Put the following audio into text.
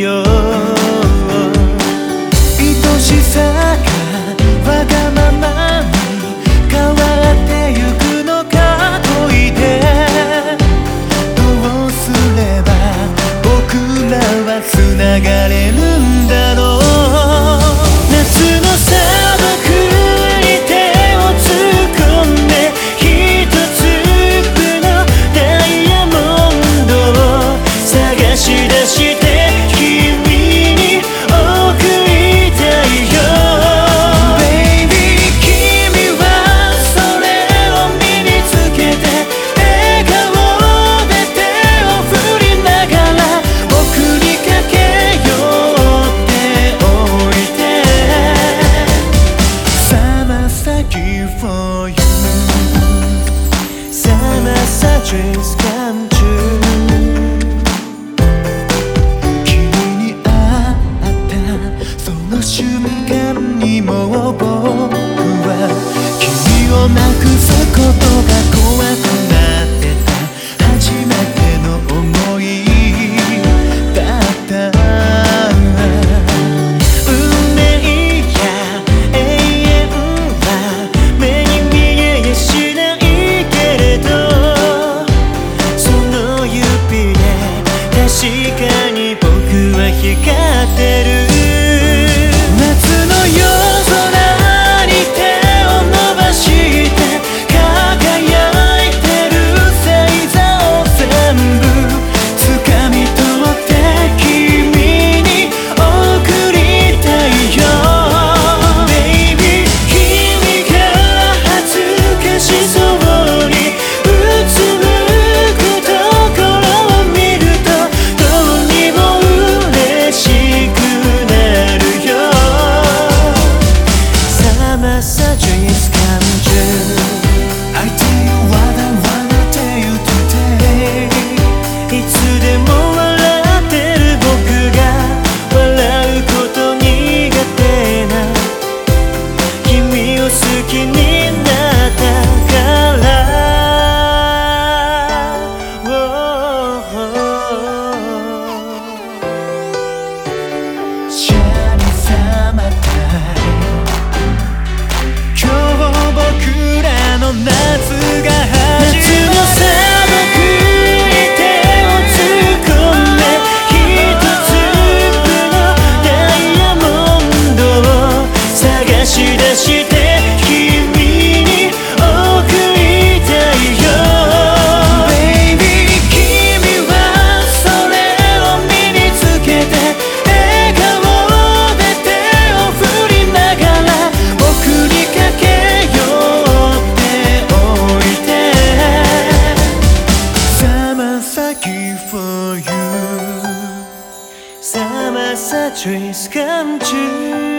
よ。愛しさがわがままに変わってゆくのかといて。どうすれば僕らはつながれるんだ。dreams come true サージェイス感じ。いつでも笑ってる。僕が笑うこと苦手な君を好きに as the dreams come true.